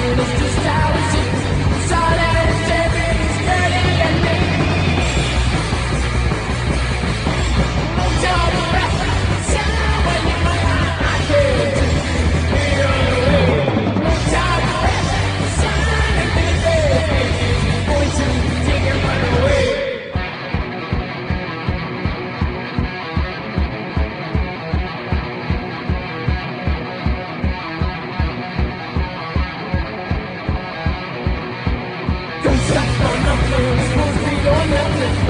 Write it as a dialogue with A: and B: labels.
A: It's just how. It's Don't stop for nothing. see your nothing.